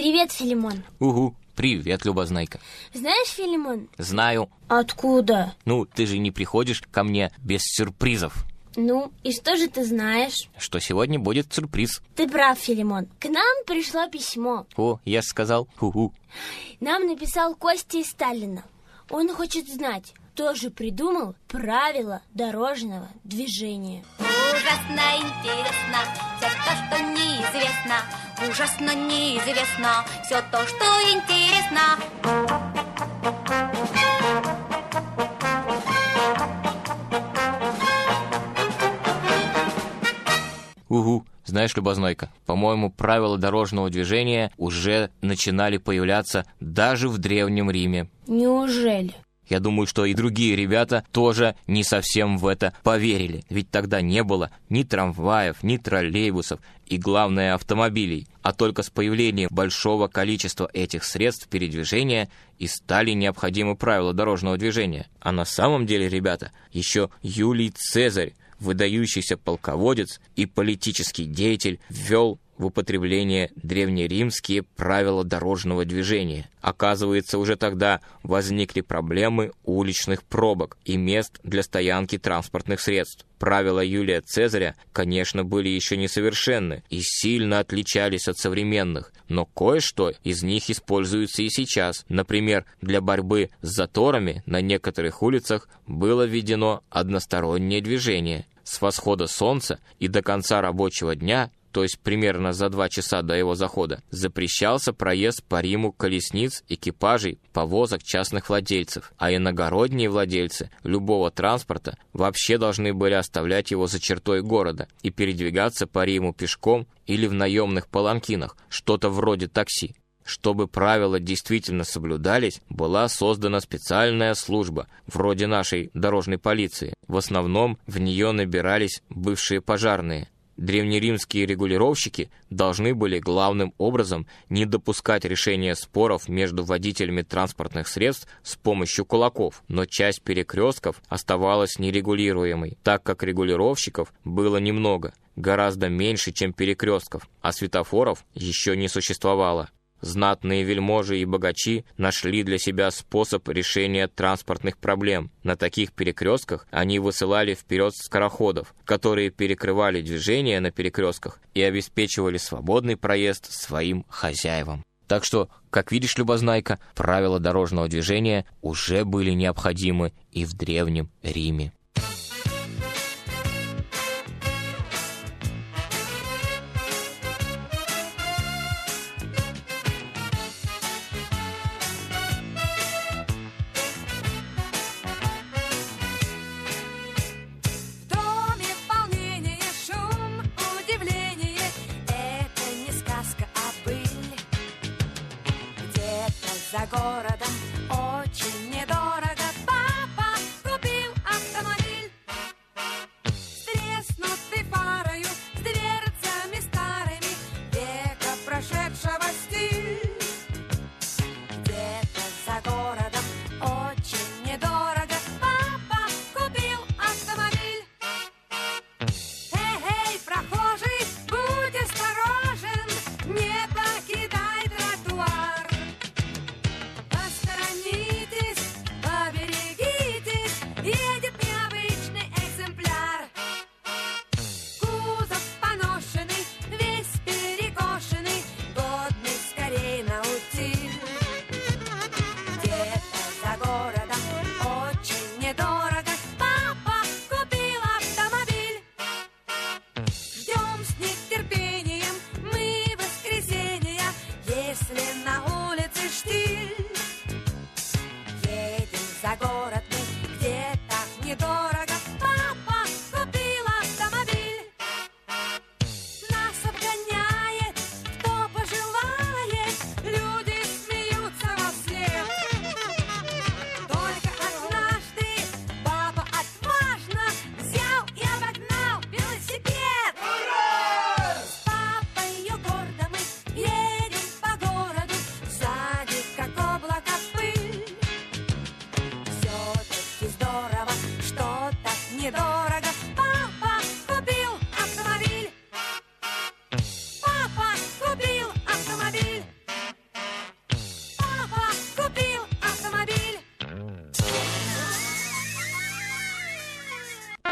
Привет, Филимон. Угу, привет, Любознайка. Знаешь, Филимон? Знаю. Откуда? Ну, ты же не приходишь ко мне без сюрпризов. Ну, и что же ты знаешь? Что сегодня будет сюрприз. Ты прав, Филимон. К нам пришло письмо. О, я сказал. Угу. Нам написал Костя из Сталина. Он хочет знать, кто же придумал правила дорожного движения. Ужасно интересно все то, что неизвестно. Ужасно неизвестно все то, что интересно. Угу. Знаешь, Любознайка, по-моему, правила дорожного движения уже начинали появляться даже в Древнем Риме. Неужели? Я думаю, что и другие ребята тоже не совсем в это поверили, ведь тогда не было ни трамваев, ни троллейбусов и, главное, автомобилей, а только с появлением большого количества этих средств передвижения и стали необходимы правила дорожного движения. А на самом деле, ребята, еще Юлий Цезарь, выдающийся полководец и политический деятель, ввел в употребление древнеримские правила дорожного движения. Оказывается, уже тогда возникли проблемы уличных пробок и мест для стоянки транспортных средств. Правила Юлия Цезаря, конечно, были еще несовершенны и сильно отличались от современных, но кое-что из них используется и сейчас. Например, для борьбы с заторами на некоторых улицах было введено одностороннее движение. С восхода солнца и до конца рабочего дня то есть примерно за два часа до его захода, запрещался проезд по Риму колесниц, экипажей, повозок частных владельцев, а иногородние владельцы любого транспорта вообще должны были оставлять его за чертой города и передвигаться по Риму пешком или в наемных паланкинах, что-то вроде такси. Чтобы правила действительно соблюдались, была создана специальная служба, вроде нашей дорожной полиции. В основном в нее набирались бывшие пожарные – древнеримские регулировщики должны были главным образом не допускать решения споров между водителями транспортных средств с помощью кулаков, но часть перекрестков оставалась нерегулируемой, так как регулировщиков было немного, гораздо меньше, чем перекрестков, а светофоров еще не существовало. Знатные вельможи и богачи нашли для себя способ решения транспортных проблем. На таких перекрестках они высылали вперед скороходов, которые перекрывали движение на перекрестках и обеспечивали свободный проезд своим хозяевам. Так что, как видишь, Любознайка, правила дорожного движения уже были необходимы и в Древнем Риме. за город